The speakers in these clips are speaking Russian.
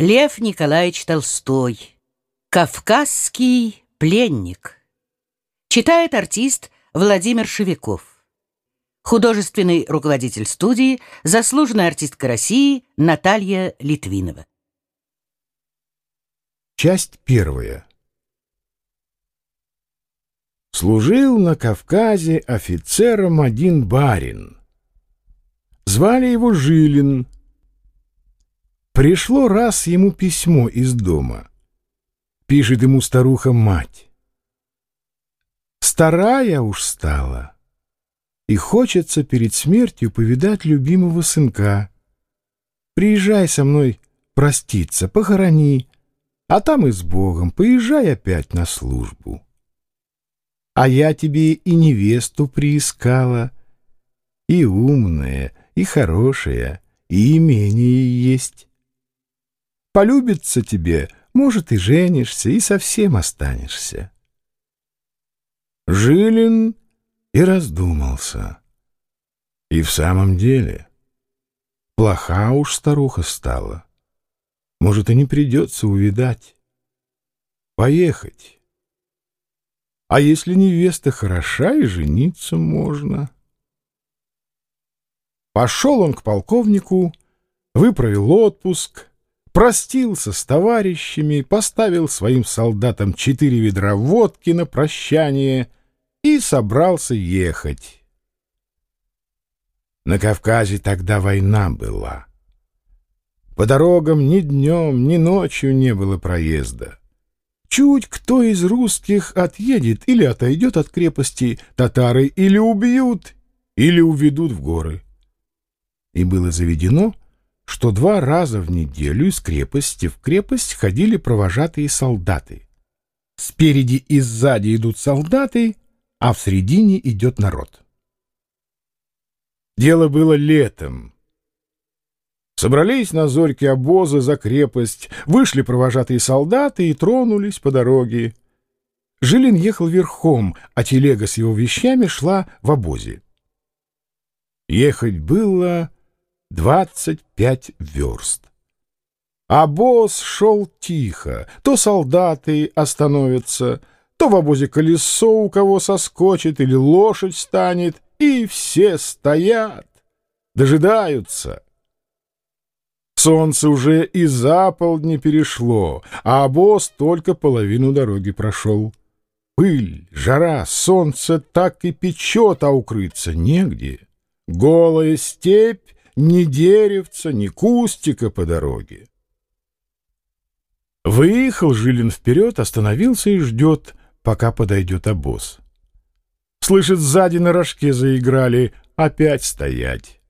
Лев Николаевич Толстой. Кавказский пленник. Читает артист Владимир Шевиков. Художественный руководитель студии, заслуженная артистка России Наталья Литвинова. Часть первая. Служил на Кавказе офицером один барин. Звали его Жилин — Пришло раз ему письмо из дома. Пишет ему старуха-мать. Старая уж стала, и хочется перед смертью повидать любимого сынка. Приезжай со мной проститься, похорони, а там и с Богом поезжай опять на службу. А я тебе и невесту приискала, и умная, и хорошая, и имение есть. Полюбится тебе, может, и женишься, и совсем останешься. Жилин и раздумался. И в самом деле, плоха уж старуха стала. Может, и не придется увидать. Поехать. А если невеста хороша, и жениться можно. Пошел он к полковнику, выправил отпуск — простился с товарищами, поставил своим солдатам четыре ведра водки на прощание и собрался ехать. На Кавказе тогда война была. По дорогам ни днем, ни ночью не было проезда. Чуть кто из русских отъедет или отойдет от крепости, татары или убьют, или уведут в горы. И было заведено — что два раза в неделю из крепости в крепость ходили провожатые солдаты. Спереди и сзади идут солдаты, а в середине идет народ. Дело было летом. Собрались на зорьке обозы за крепость, вышли провожатые солдаты и тронулись по дороге. Жилин ехал верхом, а телега с его вещами шла в обозе. Ехать было двадцать пять верст. А босс шел тихо, то солдаты остановятся, то в обозе колесо у кого соскочит или лошадь станет, и все стоят, дожидаются. Солнце уже и за полдни перешло, а босс только половину дороги прошел. Пыль, жара, солнце так и печет, а укрыться негде. Голая степь ни деревца, ни кустика по дороге. Выехал Жилин вперед, остановился и ждет, пока подойдет обоз. Слышит, сзади на рожке заиграли, опять стоять.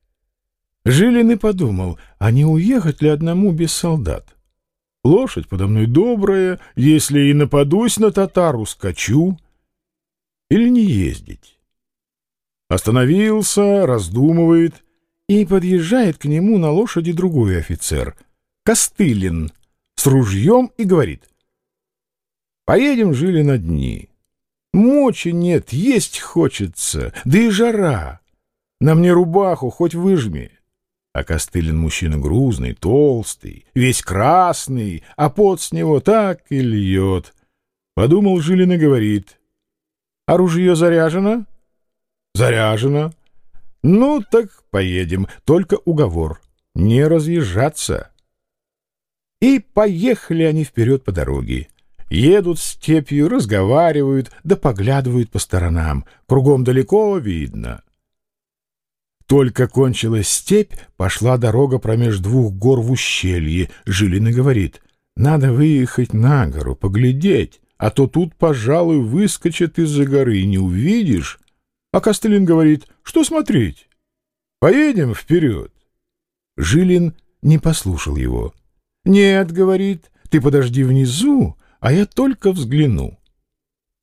Жилин и подумал, а не уехать ли одному без солдат? Лошадь подо мной добрая, если и нападусь на татару, скачу. Или не ездить? Остановился, раздумывает — и подъезжает к нему на лошади другой офицер, Костылин, с ружьем и говорит. «Поедем, жили на дни. Мочи нет, есть хочется, да и жара. На мне рубаху хоть выжми». А Костылин мужчина грузный, толстый, весь красный, а пот с него так и льет. Подумал Жилин и говорит. «А ружье заряжено?» «Заряжено». «Ну, так поедем, только уговор — не разъезжаться». И поехали они вперед по дороге. Едут степью, разговаривают, да поглядывают по сторонам. Кругом далеко видно. Только кончилась степь, пошла дорога промеж двух гор в ущелье. Жилин и говорит, надо выехать на гору, поглядеть, а то тут, пожалуй, выскочит из-за горы, не увидишь, а Костылин говорит, что смотреть? Поедем вперед. Жилин не послушал его. Нет, говорит, ты подожди внизу, а я только взгляну.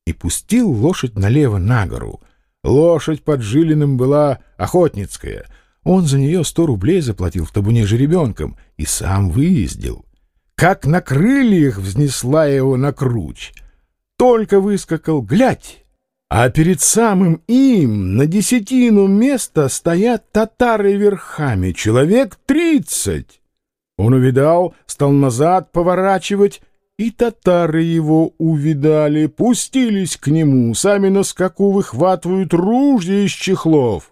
И пустил лошадь налево на гору. Лошадь под Жилиным была охотницкая. Он за нее сто рублей заплатил в табуне жеребенком и сам выездил. Как на крыльях взнесла его на круч. Только выскакал, глядь, а перед самым им на десятину места стоят татары верхами, человек тридцать. Он увидал, стал назад поворачивать, и татары его увидали, пустились к нему, сами на скаку выхватывают ружья из чехлов.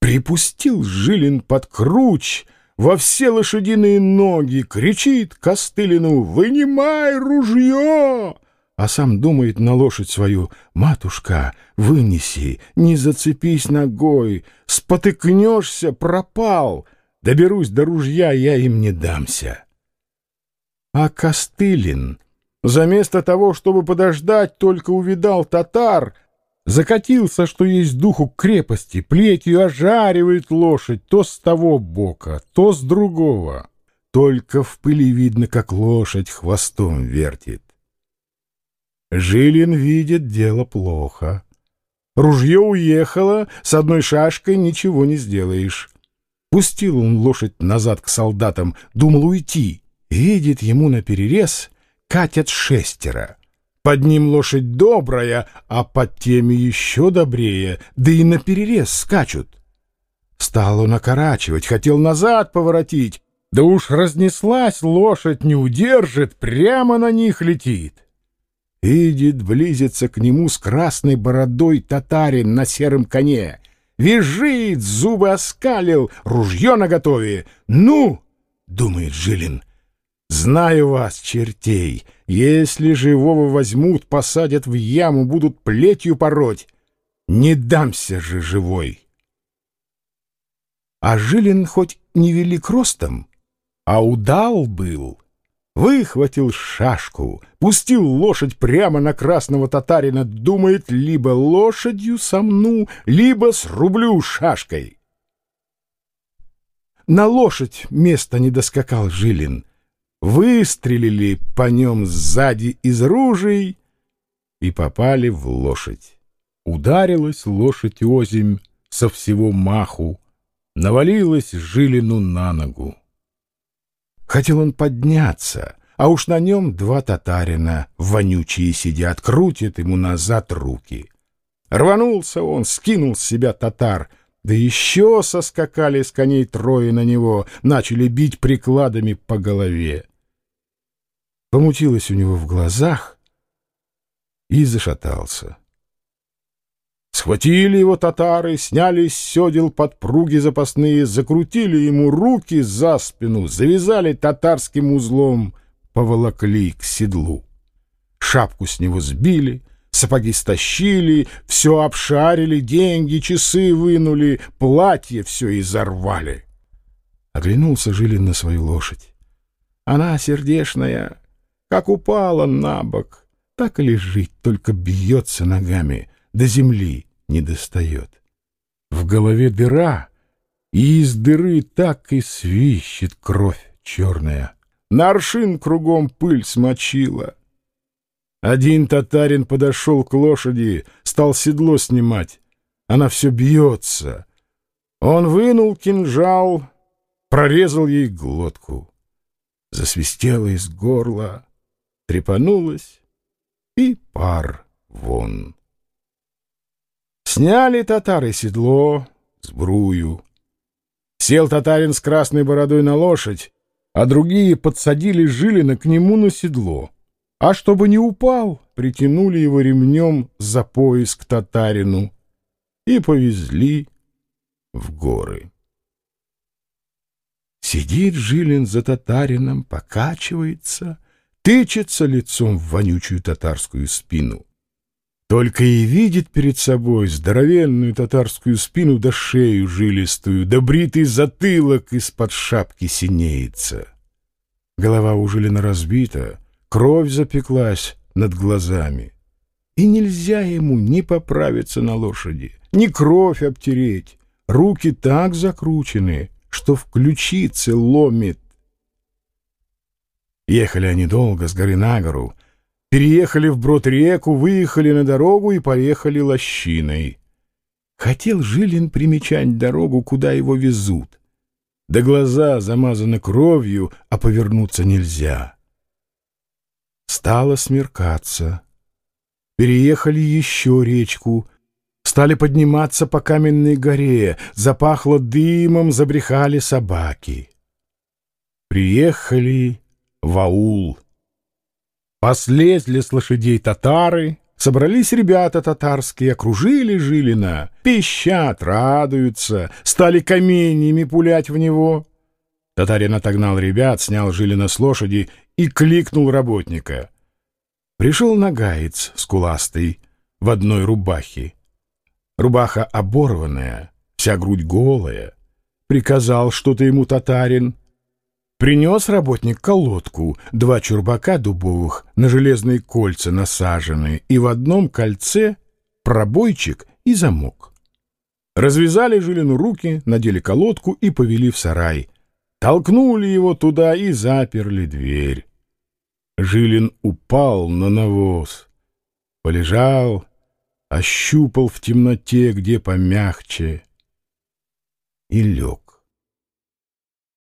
Припустил Жилин под круч во все лошадиные ноги, кричит Костылину «Вынимай ружье!» А сам думает на лошадь свою «Матушка, вынеси, не зацепись ногой, спотыкнешься, пропал, доберусь до ружья, я им не дамся». А Костылин, заместо того, чтобы подождать, только увидал татар, закатился, что есть духу крепости, плетью ожаривает лошадь то с того бока, то с другого. Только в пыли видно, как лошадь хвостом вертит. Жилин видит дело плохо. Ружье уехало, с одной шашкой ничего не сделаешь. Пустил он лошадь назад к солдатам, думал уйти — Видит ему наперерез, катят шестеро. Под ним лошадь добрая, а под теми еще добрее, да и наперерез скачут. Стал он окорачивать, хотел назад поворотить, да уж разнеслась лошадь, не удержит, прямо на них летит. Видит, близится к нему с красной бородой татарин на сером коне. Визжит, зубы оскалил, ружье наготове. «Ну!» — думает Жилин. Знаю вас, чертей, если живого возьмут, посадят в яму, будут плетью пороть. Не дамся же живой. А Жилин хоть не велик ростом, а удал был. Выхватил шашку, пустил лошадь прямо на красного татарина, думает, либо лошадью сомну, либо срублю шашкой. На лошадь место не доскакал Жилин — выстрелили по нем сзади из ружей и попали в лошадь. Ударилась лошадь озимь со всего маху, навалилась Жилину на ногу. Хотел он подняться, а уж на нем два татарина, вонючие сидят, крутят ему назад руки. Рванулся он, скинул с себя татар, да еще соскакали с коней трое на него, начали бить прикладами по голове помутилось у него в глазах и зашатался. Схватили его татары, сняли с седел подпруги запасные, закрутили ему руки за спину, завязали татарским узлом, поволокли к седлу. Шапку с него сбили, сапоги стащили, все обшарили, деньги, часы вынули, платье все изорвали. Оглянулся Жилин на свою лошадь. Она сердешная, как упала на бок, так и лежит, только бьется ногами, до земли не достает. В голове дыра, и из дыры так и свищет кровь черная. На аршин кругом пыль смочила. Один татарин подошел к лошади, стал седло снимать. Она все бьется. Он вынул кинжал, прорезал ей глотку. Засвистело из горла трепанулась, и пар вон. Сняли татары седло, сбрую. Сел татарин с красной бородой на лошадь, а другие подсадили Жилина к нему на седло. А чтобы не упал, притянули его ремнем за пояс к татарину и повезли в горы. Сидит Жилин за татарином, покачивается — тычется лицом в вонючую татарскую спину. Только и видит перед собой здоровенную татарскую спину да шею жилистую, да бритый затылок из-под шапки синеется. Голова у Жилина разбита, кровь запеклась над глазами. И нельзя ему ни поправиться на лошади, ни кровь обтереть. Руки так закручены, что в ключице ломит. Ехали они долго, с горы на гору, переехали вброд реку, выехали на дорогу и поехали лощиной. Хотел Жилин примечать дорогу, куда его везут. Да глаза замазаны кровью, а повернуться нельзя. Стало смеркаться. Переехали еще речку, стали подниматься по каменной горе, запахло дымом, забрехали собаки. Приехали в аул. Послезли с лошадей татары, собрались ребята татарские, окружили Жилина, пищат, радуются, стали каменьями пулять в него. Татарин отогнал ребят, снял Жилина с лошади и кликнул работника. Пришел нагаец скуластый в одной рубахе. Рубаха оборванная, вся грудь голая. Приказал что-то ему татарин. Принес работник колодку, два чурбака дубовых на железные кольца насажены, и в одном кольце пробойчик и замок. Развязали Жилину руки, надели колодку и повели в сарай. Толкнули его туда и заперли дверь. Жилин упал на навоз, полежал, ощупал в темноте, где помягче, и лег.